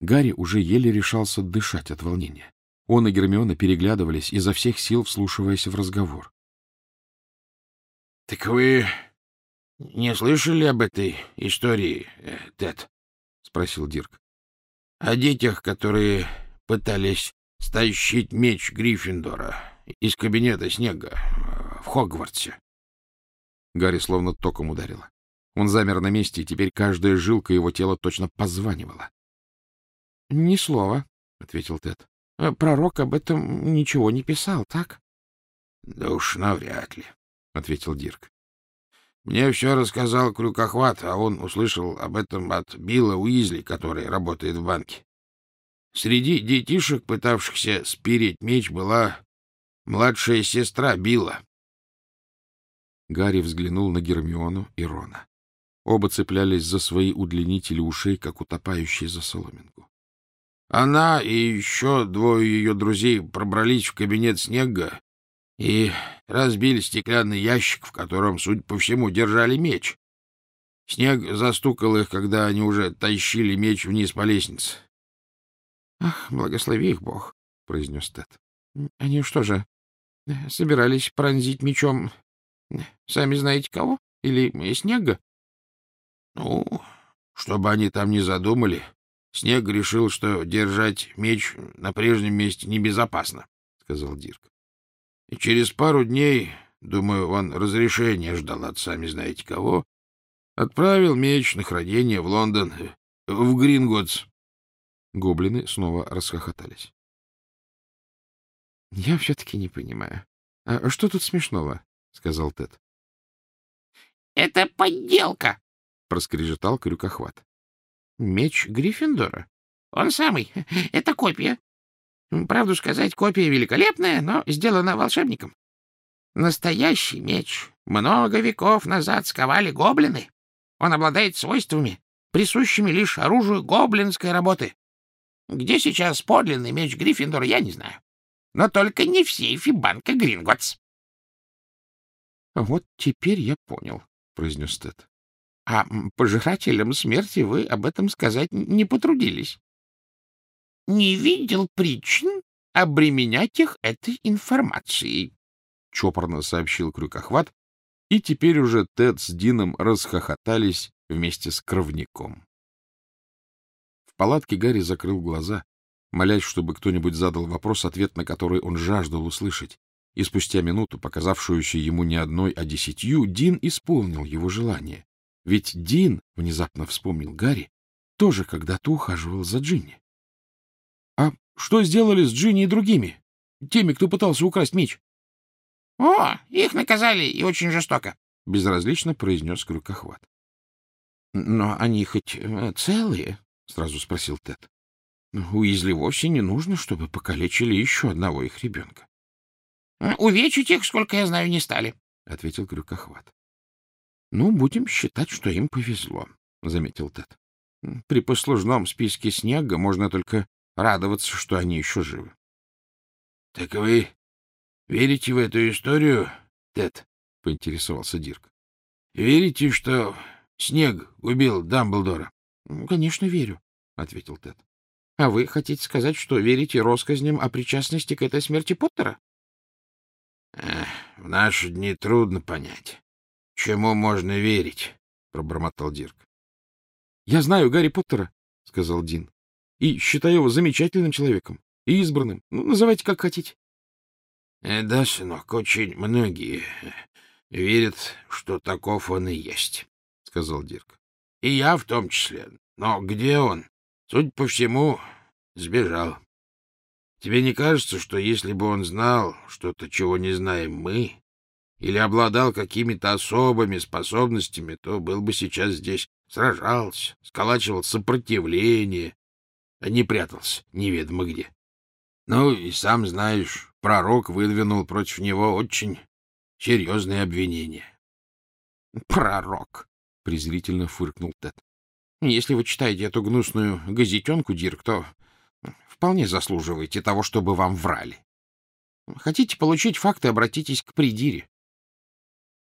Гарри уже еле решался дышать от волнения. Он и Гермиона переглядывались, изо всех сил вслушиваясь в разговор. — Так вы не слышали об этой истории, э, Тед? — спросил Дирк. — О детях, которые пытались стащить меч Гриффиндора из кабинета снега э, в Хогвартсе. Гарри словно током ударило. Он замер на месте, и теперь каждая жилка его тела точно позванивала. — Ни слова, — ответил Тед. — Пророк об этом ничего не писал, так? — Да уж навряд ли, — ответил Дирк. — Мне все рассказал Крюкохват, а он услышал об этом от Билла Уизли, который работает в банке. Среди детишек, пытавшихся спереть меч, была младшая сестра Билла. Гарри взглянул на Гермиону и Рона. Оба цеплялись за свои удлинители ушей, как утопающие за соломинку. Она и еще двое ее друзей пробрались в кабинет Снега и разбили стеклянный ящик, в котором, судя по всему, держали меч. Снег застукал их, когда они уже тащили меч вниз по лестнице. — Ах, благослови их Бог, — произнес Тед. — Они что же, собирались пронзить мечом сами знаете кого? Или Снега? — Ну, чтобы они там не задумали, Снег решил, что держать меч на прежнем месте небезопасно, — сказал Дирк. — И через пару дней, думаю, он разрешения ждал от сами знаете кого, отправил меч на хранение в Лондон, в Гринготс. Гоблины снова расхохотались. — Я все-таки не понимаю. А что тут смешного? — сказал Тед. — Это подделка! — проскрежетал крюкохват. — Меч Гриффиндора? — Он самый. Это копия. Правду сказать, копия великолепная, но сделана волшебником. Настоящий меч много веков назад сковали гоблины. Он обладает свойствами, присущими лишь оружию гоблинской работы. Где сейчас подлинный меч Гриффиндора, я не знаю. Но только не в сейфе банка Гринготс. — Вот теперь я понял, — произнес Тед. — А пожирателям смерти вы об этом сказать не потрудились. — Не видел причин обременять их этой информацией, — чопорно сообщил Крюкохват, и теперь уже Тед с Дином расхохотались вместе с кровником палатке Гарри закрыл глаза, молясь, чтобы кто-нибудь задал вопрос, ответ на который он жаждал услышать. И спустя минуту, показавшуюся ему не одной, а десятью, Дин исполнил его желание. Ведь Дин, внезапно вспомнил Гарри, тоже когда-то ухаживал за Джинни. — А что сделали с Джинни и другими? Теми, кто пытался украсть меч? — О, их наказали и очень жестоко, — безразлично произнес Крюкохват. — Но они хоть э, целые? — сразу спросил Тед. — Уизли вовсе не нужно, чтобы покалечили еще одного их ребенка. — Увечить их, сколько я знаю, не стали, — ответил Крюкохват. — Ну, будем считать, что им повезло, — заметил Тед. — При послужном списке снега можно только радоваться, что они еще живы. — Так вы верите в эту историю, Тед? — поинтересовался Дирк. — Верите, что снег убил Дамблдора? — Конечно, верю, — ответил Тед. — А вы хотите сказать, что верите россказням о причастности к этой смерти Поттера? — В наши дни трудно понять, чему можно верить, — пробормотал Дирк. — Я знаю Гарри Поттера, — сказал Дин, — и считаю его замечательным человеком и избранным. Ну, называйте как хотите. Э, — Да, сынок, очень многие верят, что таков он и есть, — сказал Дирк. И я в том числе. Но где он? Судя по всему, сбежал. Тебе не кажется, что если бы он знал что-то, чего не знаем мы, или обладал какими-то особыми способностями, то был бы сейчас здесь, сражался, сколачивал сопротивление, а не прятался неведомо где. Ну и сам знаешь, пророк выдвинул против него очень серьезные обвинения. Пророк! презрительно фыркнул Тед. Если вы читаете эту гнусную газетенку, Дирк, то вполне заслуживаете того, чтобы вам врали. Хотите получить факты, обратитесь к придире.